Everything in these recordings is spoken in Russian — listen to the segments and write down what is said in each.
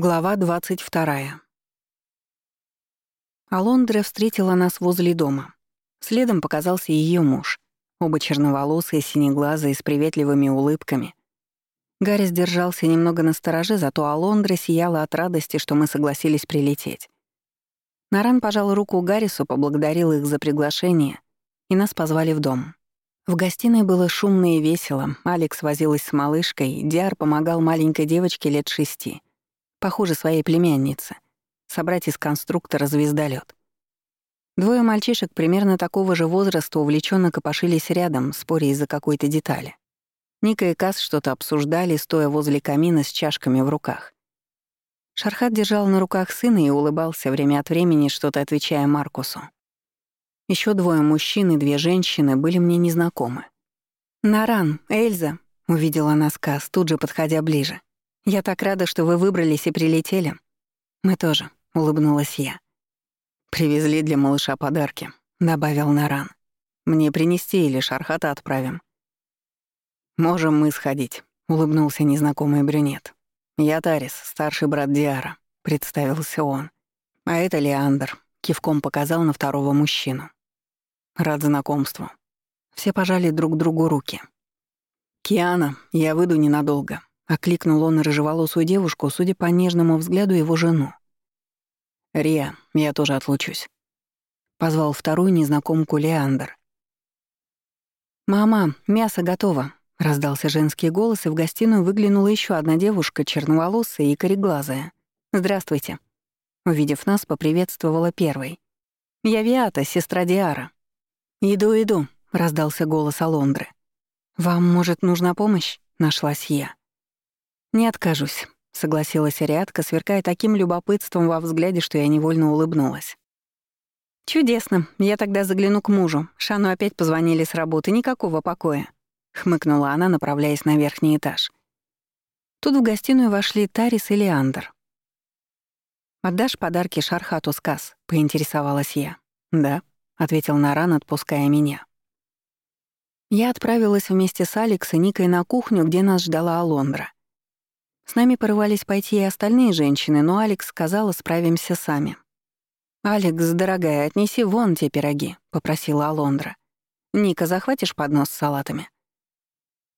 Глава 22. Алондра встретила нас возле дома. Следом показался ее муж. Оба черноволосые, синеглазые, с приветливыми улыбками. Гарри сдержался немного на стороже, зато Алондра сияла от радости, что мы согласились прилететь. Наран пожал руку Гаррису, поблагодарил их за приглашение, и нас позвали в дом. В гостиной было шумно и весело. Алекс возилась с малышкой, Диар помогал маленькой девочке лет шести — похоже своей племяннице, собрать из конструктора звездолет. Двое мальчишек примерно такого же возраста увлеченно копошились рядом, споря из-за какой-то детали. Ника и Кас что-то обсуждали, стоя возле камина с чашками в руках. Шархат держал на руках сына и улыбался время от времени, что-то отвечая Маркусу. Еще двое мужчин и две женщины были мне незнакомы. «Наран, Эльза», — увидела нас Кас, тут же подходя ближе. «Я так рада, что вы выбрались и прилетели». «Мы тоже», — улыбнулась я. «Привезли для малыша подарки», — добавил Наран. «Мне принести или Шархата отправим?» «Можем мы сходить», — улыбнулся незнакомый брюнет. «Я Тарис, старший брат Диара», — представился он. «А это Леандр», — кивком показал на второго мужчину. «Рад знакомству». Все пожали друг другу руки. «Киана, я выйду ненадолго», Окликнул он рыжеволосую девушку, судя по нежному взгляду, его жену. «Риа, я тоже отлучусь». Позвал вторую незнакомку Леандр. «Мама, мясо готово», — раздался женский голос, и в гостиную выглянула еще одна девушка, черноволосая и кореглазая. «Здравствуйте». Увидев нас, поприветствовала первой. «Я Виата, сестра Диара». «Иду, иду», — раздался голос Алондры. «Вам, может, нужна помощь?» — нашлась я. «Не откажусь», — согласилась Ариадка, сверкая таким любопытством во взгляде, что я невольно улыбнулась. «Чудесно. Я тогда загляну к мужу. Шану опять позвонили с работы. Никакого покоя», — хмыкнула она, направляясь на верхний этаж. Тут в гостиную вошли Тарис и Леандр. «Отдашь подарки Шархату сказ?» — поинтересовалась я. «Да», — ответил Наран, отпуская меня. Я отправилась вместе с Алекс и Никой на кухню, где нас ждала Алондра. С нами порывались пойти и остальные женщины, но Алекс сказала, справимся сами. «Алекс, дорогая, отнеси вон те пироги», — попросила Алондра. «Ника, захватишь поднос с салатами?»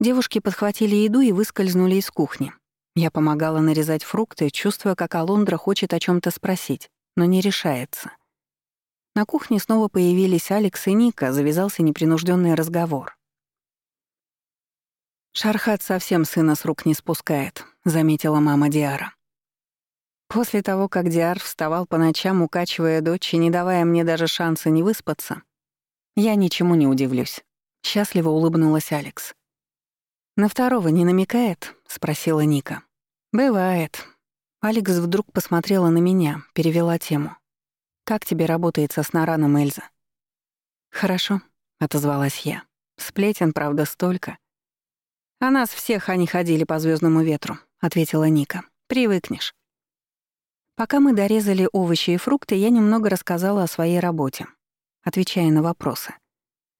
Девушки подхватили еду и выскользнули из кухни. Я помогала нарезать фрукты, чувствуя, как Алондра хочет о чем то спросить, но не решается. На кухне снова появились Алекс и Ника, завязался непринужденный разговор. «Шархат совсем сына с рук не спускает», — заметила мама Диара. После того, как Диар вставал по ночам, укачивая дочь и не давая мне даже шанса не выспаться, я ничему не удивлюсь. Счастливо улыбнулась Алекс. «На второго не намекает?» — спросила Ника. «Бывает». Алекс вдруг посмотрела на меня, перевела тему. «Как тебе работается с Нараном, Эльза?» «Хорошо», — отозвалась я. «Сплетен, правда, столько. «О нас всех они ходили по звездному ветру», — ответила Ника. «Привыкнешь». Пока мы дорезали овощи и фрукты, я немного рассказала о своей работе, отвечая на вопросы.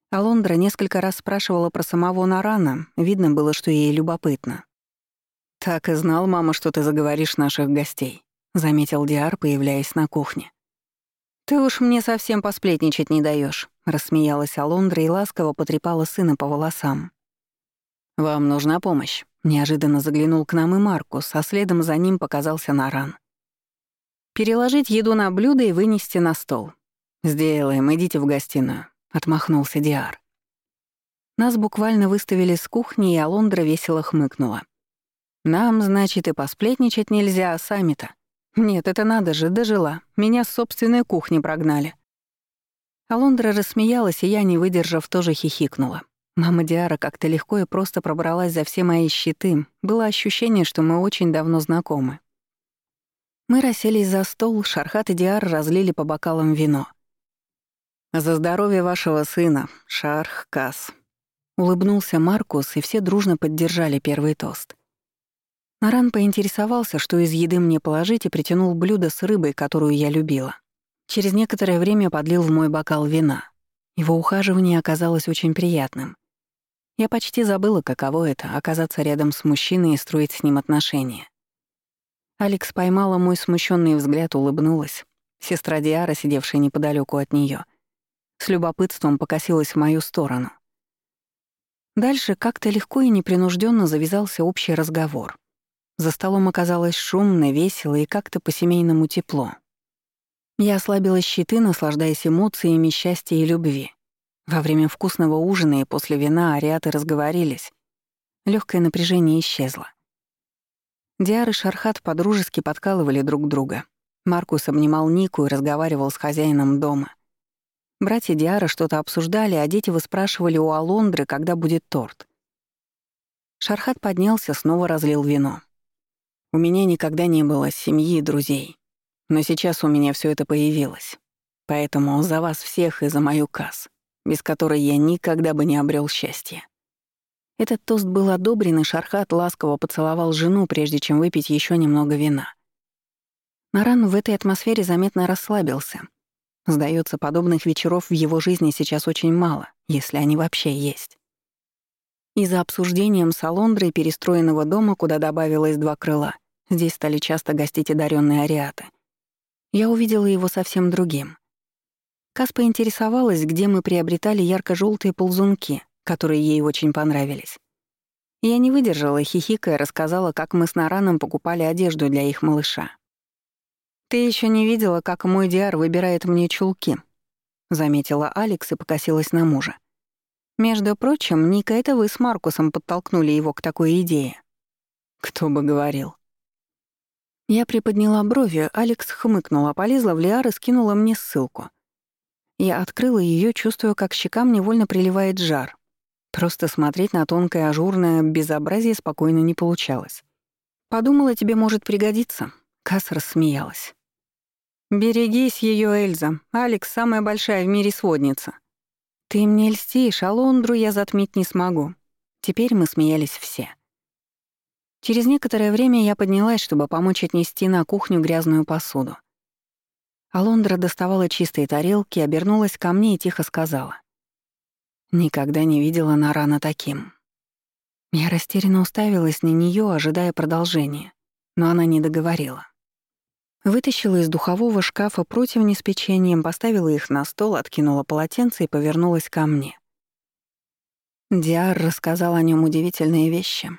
Алондра несколько раз спрашивала про самого Нарана, видно было, что ей любопытно. «Так и знал, мама, что ты заговоришь наших гостей», — заметил Диар, появляясь на кухне. «Ты уж мне совсем посплетничать не даешь, рассмеялась Алондра и ласково потрепала сына по волосам. «Вам нужна помощь?» Неожиданно заглянул к нам и Маркус, а следом за ним показался Наран. «Переложить еду на блюдо и вынести на стол». «Сделаем, идите в гостиную», — отмахнулся Диар. Нас буквально выставили с кухни, и Алондра весело хмыкнула. «Нам, значит, и посплетничать нельзя, а сами-то...» «Нет, это надо же, дожила. Меня с собственной кухни прогнали». Алондра рассмеялась, и я, не выдержав, тоже хихикнула. Мама Диара как-то легко и просто пробралась за все мои щиты. Было ощущение, что мы очень давно знакомы. Мы расселись за стол, Шархат и Диар разлили по бокалам вино. «За здоровье вашего сына, Шарх Кас», — улыбнулся Маркус, и все дружно поддержали первый тост. Наран поинтересовался, что из еды мне положить, и притянул блюдо с рыбой, которую я любила. Через некоторое время подлил в мой бокал вина. Его ухаживание оказалось очень приятным. Я почти забыла, каково это — оказаться рядом с мужчиной и строить с ним отношения. Алекс поймала мой смущенный взгляд, улыбнулась. Сестра Диара, сидевшая неподалеку от нее, с любопытством покосилась в мою сторону. Дальше как-то легко и непринужденно завязался общий разговор. За столом оказалось шумно, весело и как-то по-семейному тепло. Я ослабила щиты, наслаждаясь эмоциями счастья и любви. Во время вкусного ужина и после вина ариаты разговорились. Легкое напряжение исчезло. Диар и Шархат подружески подкалывали друг друга. Маркус обнимал Нику и разговаривал с хозяином дома. Братья Диара что-то обсуждали, а дети выспрашивали у Алондры, когда будет торт. Шархат поднялся, снова разлил вино. «У меня никогда не было семьи и друзей. Но сейчас у меня все это появилось. Поэтому за вас всех и за мою касс, без которой я никогда бы не обрел счастья». Этот тост был одобрен, и Шархат ласково поцеловал жену, прежде чем выпить еще немного вина. Наран в этой атмосфере заметно расслабился. Сдается, подобных вечеров в его жизни сейчас очень мало, если они вообще есть. И за обсуждением салондры перестроенного дома, куда добавилось два крыла, здесь стали часто гостить одаренные ариаты. Я увидела его совсем другим. Кас поинтересовалась, где мы приобретали ярко желтые ползунки, которые ей очень понравились. Я не выдержала, хихикая, рассказала, как мы с Нараном покупали одежду для их малыша. «Ты еще не видела, как мой Диар выбирает мне чулки», — заметила Алекс и покосилась на мужа. «Между прочим, Ника, это вы с Маркусом подтолкнули его к такой идее». «Кто бы говорил». Я приподняла брови, Алекс хмыкнула, полезла в Лиар и скинула мне ссылку. Я открыла ее, чувствуя, как щекам невольно приливает жар. Просто смотреть на тонкое ажурное безобразие спокойно не получалось. «Подумала, тебе может пригодиться», — Касс рассмеялась. «Берегись ее, Эльза. Алекс — самая большая в мире сводница». «Ты мне льстишь, а Лондру я затмить не смогу». Теперь мы смеялись все. Через некоторое время я поднялась, чтобы помочь отнести на кухню грязную посуду. Алондра доставала чистые тарелки, обернулась ко мне и тихо сказала. Никогда не видела Нарана таким. Я растерянно уставилась на нее, ожидая продолжения, но она не договорила. Вытащила из духового шкафа противни с печеньем, поставила их на стол, откинула полотенце и повернулась ко мне. Диар рассказал о нем удивительные вещи.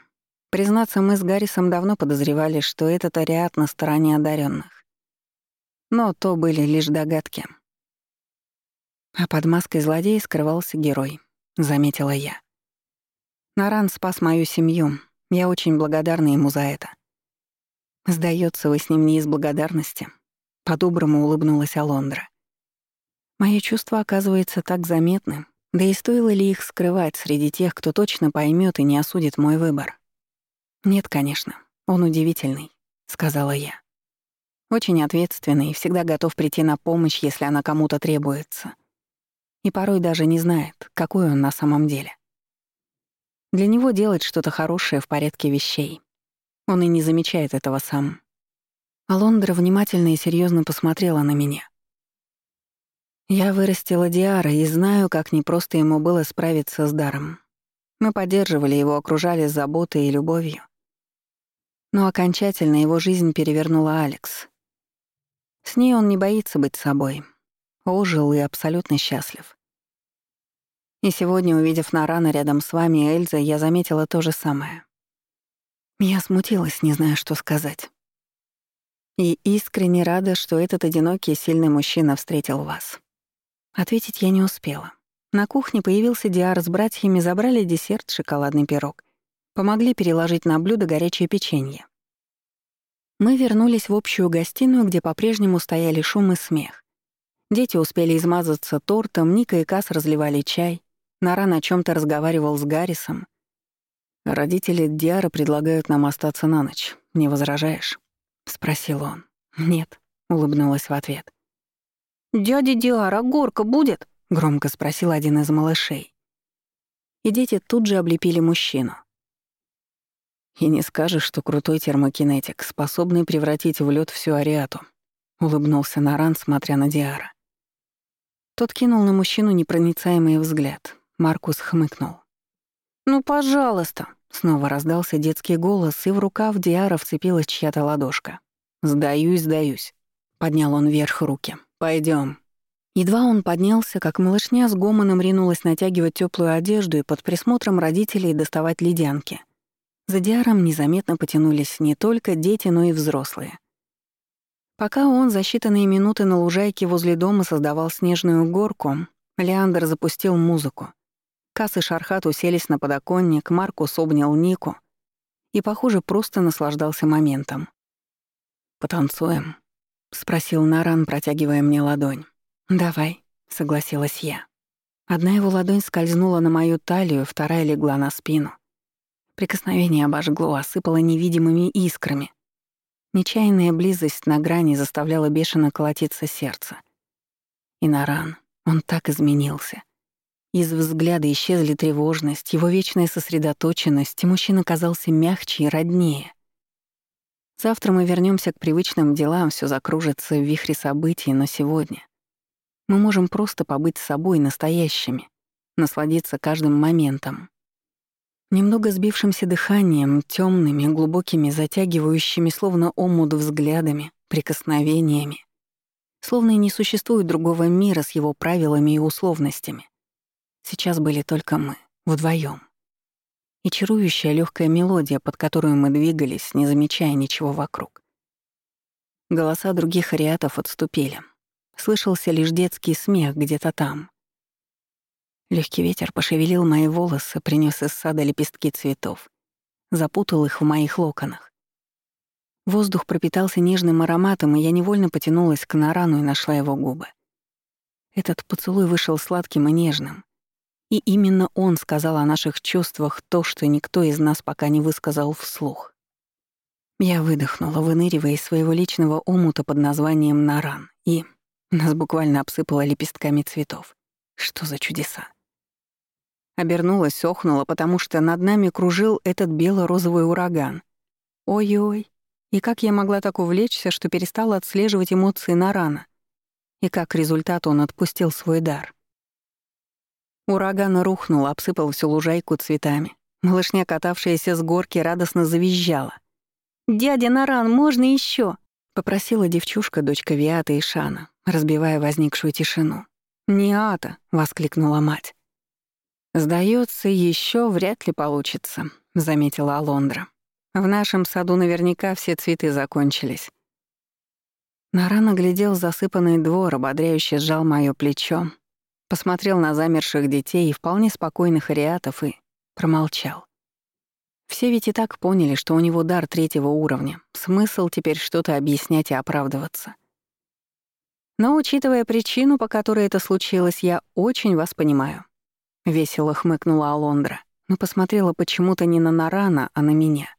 Признаться, мы с Гаррисом давно подозревали, что этот ариат на стороне одаренных. Но то были лишь догадки. А под маской злодея скрывался герой, заметила я. Наран спас мою семью. Я очень благодарна ему за это. Сдается, вы с ним не из благодарности. По-доброму улыбнулась Алондра. Мои чувства, оказывается, так заметны. Да и стоило ли их скрывать среди тех, кто точно поймет и не осудит мой выбор? Нет, конечно. Он удивительный, сказала я. Очень ответственный и всегда готов прийти на помощь, если она кому-то требуется и порой даже не знает, какой он на самом деле. Для него делать что-то хорошее в порядке вещей. Он и не замечает этого сам. Алондра внимательно и серьезно посмотрела на меня. Я вырастила Диара и знаю, как непросто ему было справиться с даром. Мы поддерживали его, окружали заботой и любовью. Но окончательно его жизнь перевернула Алекс. С ней он не боится быть собой, ожил и абсолютно счастлив. И сегодня, увидев Нарана рядом с вами, Эльза, я заметила то же самое. Я смутилась, не зная, что сказать. И искренне рада, что этот одинокий сильный мужчина встретил вас. Ответить я не успела. На кухне появился Диар с братьями, забрали десерт, шоколадный пирог. Помогли переложить на блюдо горячее печенье. Мы вернулись в общую гостиную, где по-прежнему стояли шум и смех. Дети успели измазаться тортом, Ника и Кас разливали чай. Наран о чем то разговаривал с Гаррисом. «Родители Диара предлагают нам остаться на ночь. Не возражаешь?» — спросил он. «Нет», — улыбнулась в ответ. «Дядя Диара, горка будет?» — громко спросил один из малышей. И дети тут же облепили мужчину. «И не скажешь, что крутой термокинетик, способный превратить в лед всю ариату», — улыбнулся Наран, смотря на Диара. Тот кинул на мужчину непроницаемый взгляд. Маркус хмыкнул. «Ну, пожалуйста!» — снова раздался детский голос, и в рукав Диара вцепилась чья-то ладошка. «Сдаюсь, сдаюсь», — поднял он вверх руки. Пойдем. Едва он поднялся, как малышня с гомоном ринулась натягивать теплую одежду и под присмотром родителей доставать ледянки. За Диаром незаметно потянулись не только дети, но и взрослые. Пока он за считанные минуты на лужайке возле дома создавал снежную горку, Леандр запустил музыку. Касс и Шархат уселись на подоконник, Маркус обнял Нику и, похоже, просто наслаждался моментом. «Потанцуем?» — спросил Наран, протягивая мне ладонь. «Давай», — согласилась я. Одна его ладонь скользнула на мою талию, вторая легла на спину. Прикосновение обожгло, осыпало невидимыми искрами. Нечаянная близость на грани заставляла бешено колотиться сердце. И Наран, он так изменился — из взгляда исчезли тревожность, его вечная сосредоточенность, и мужчина казался мягче и роднее. Завтра мы вернемся к привычным делам, все закружится в вихре событий, но сегодня мы можем просто побыть собой настоящими, насладиться каждым моментом. Немного сбившимся дыханием, темными, глубокими, затягивающими, словно омут взглядами, прикосновениями. Словно и не существует другого мира с его правилами и условностями. Сейчас были только мы, вдвоем. И чарующая легкая мелодия, под которую мы двигались, не замечая ничего вокруг. Голоса других ариатов отступили. Слышался лишь детский смех где-то там. Легкий ветер пошевелил мои волосы, принес из сада лепестки цветов, запутал их в моих локонах. Воздух пропитался нежным ароматом, и я невольно потянулась к Нарану и нашла его губы. Этот поцелуй вышел сладким и нежным, и именно он сказал о наших чувствах то, что никто из нас пока не высказал вслух. Я выдохнула, выныривая из своего личного омута под названием Наран, и нас буквально обсыпало лепестками цветов. Что за чудеса? Обернулась, охнула, потому что над нами кружил этот бело-розовый ураган. Ой-ой, и как я могла так увлечься, что перестала отслеживать эмоции Нарана? И как результат он отпустил свой дар. Ураган рухнул, обсыпал всю лужайку цветами. Малышня, катавшаяся с горки, радостно завизжала. «Дядя Наран, можно еще? попросила девчушка, дочка Виата и Шана, разбивая возникшую тишину. «Не ата!» — воскликнула мать. Сдается, еще вряд ли получится», — заметила Алондра. «В нашем саду наверняка все цветы закончились». Наран оглядел засыпанный двор, ободряюще сжал моё плечо, посмотрел на замерших детей и вполне спокойных ариатов и промолчал. Все ведь и так поняли, что у него дар третьего уровня. Смысл теперь что-то объяснять и оправдываться. Но, учитывая причину, по которой это случилось, я очень вас понимаю. Весело хмыкнула Алондра, но посмотрела почему-то не на Нарана, а на меня.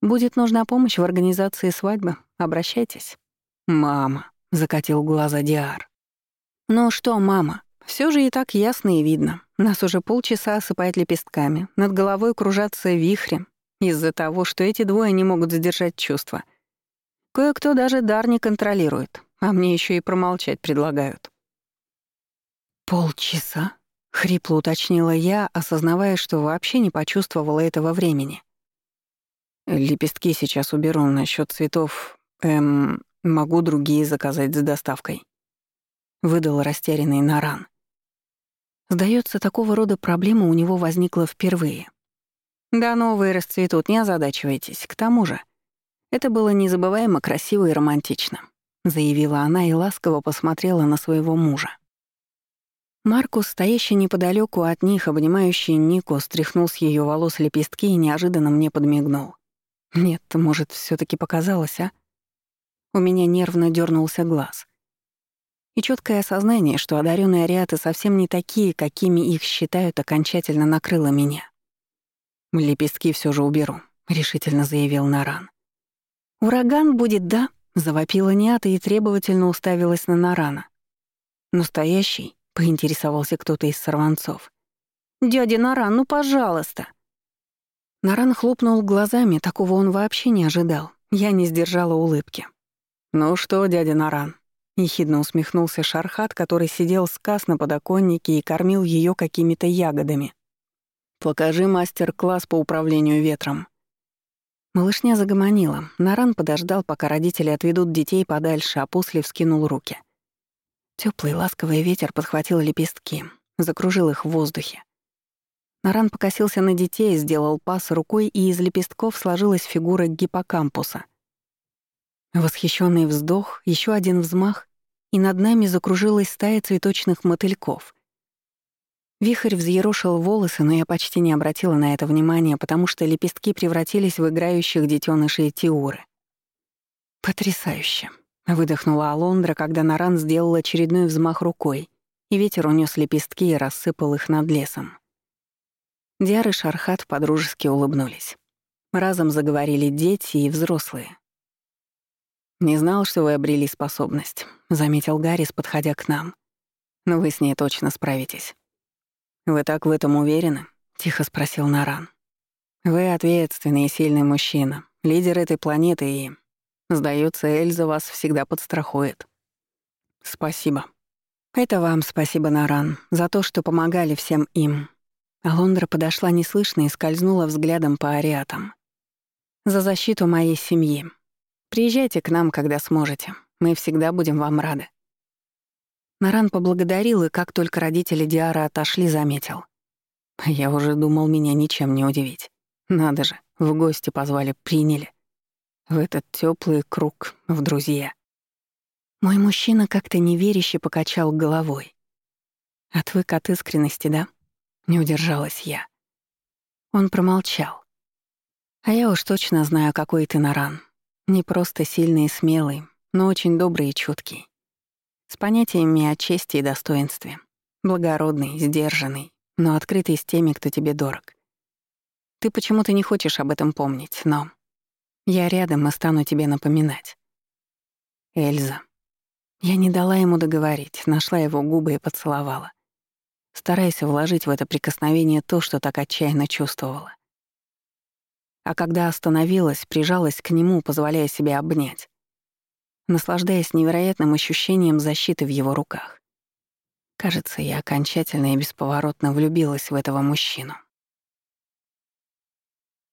Будет нужна помощь в организации свадьбы, обращайтесь. «Мама», — закатил глаза Диар. «Ну что, мама, все же и так ясно и видно. Нас уже полчаса осыпает лепестками, над головой кружатся вихри из-за того, что эти двое не могут задержать чувства. Кое-кто даже дар не контролирует, а мне еще и промолчать предлагают». «Полчаса?» — хрипло уточнила я, осознавая, что вообще не почувствовала этого времени. «Лепестки сейчас уберу насчет цветов. Эм, могу другие заказать с доставкой». — выдал растерянный Наран. Сдается, такого рода проблема у него возникла впервые. «Да новые расцветут, не озадачивайтесь. К тому же, это было незабываемо красиво и романтично», — заявила она и ласково посмотрела на своего мужа. Маркус, стоящий неподалеку от них, обнимающий Нику, стряхнул с ее волос лепестки и неожиданно мне подмигнул. Нет, может, все таки показалось, а? У меня нервно дернулся глаз и четкое осознание, что одаренные ариаты совсем не такие, какими их считают, окончательно накрыло меня. «Лепестки все же уберу», — решительно заявил Наран. «Ураган будет, да?» — завопила Ниата и требовательно уставилась на Нарана. «Настоящий?» — поинтересовался кто-то из сорванцов. «Дядя Наран, ну пожалуйста!» Наран хлопнул глазами, такого он вообще не ожидал. Я не сдержала улыбки. «Ну что, дядя Наран, Ехидно усмехнулся Шархат, который сидел сказ на подоконнике и кормил ее какими-то ягодами. «Покажи мастер-класс по управлению ветром». Малышня загомонила. Наран подождал, пока родители отведут детей подальше, а после вскинул руки. Теплый ласковый ветер подхватил лепестки, закружил их в воздухе. Наран покосился на детей, сделал пас рукой, и из лепестков сложилась фигура гиппокампуса. Восхищенный вздох, еще один взмах, и над нами закружилась стая цветочных мотыльков. Вихрь взъерошил волосы, но я почти не обратила на это внимания, потому что лепестки превратились в играющих детенышей тиуры. «Потрясающе!» — выдохнула Алондра, когда Наран сделал очередной взмах рукой, и ветер унес лепестки и рассыпал их над лесом. Диар и Шархат подружески улыбнулись. Разом заговорили дети и взрослые. «Не знал, что вы обрели способность», — заметил Гаррис, подходя к нам. «Но вы с ней точно справитесь». «Вы так в этом уверены?» — тихо спросил Наран. «Вы ответственный и сильный мужчина, лидер этой планеты и... Сдается, Эльза вас всегда подстрахует». «Спасибо». «Это вам спасибо, Наран, за то, что помогали всем им». Алондра подошла неслышно и скользнула взглядом по ариатам. «За защиту моей семьи. Приезжайте к нам, когда сможете. Мы всегда будем вам рады». Наран поблагодарил, и как только родители Диара отошли, заметил. Я уже думал, меня ничем не удивить. Надо же, в гости позвали, приняли. В этот теплый круг, в друзья. Мой мужчина как-то неверяще покачал головой. Отвык от искренности, да? Не удержалась я. Он промолчал. А я уж точно знаю, какой ты Наран. Не просто сильный и смелый, но очень добрый и чуткий. С понятиями о чести и достоинстве. Благородный, сдержанный, но открытый с теми, кто тебе дорог. Ты почему-то не хочешь об этом помнить, но... Я рядом и стану тебе напоминать. Эльза. Я не дала ему договорить, нашла его губы и поцеловала. Стараясь вложить в это прикосновение то, что так отчаянно чувствовала. А когда остановилась, прижалась к нему, позволяя себе обнять наслаждаясь невероятным ощущением защиты в его руках. Кажется, я окончательно и бесповоротно влюбилась в этого мужчину.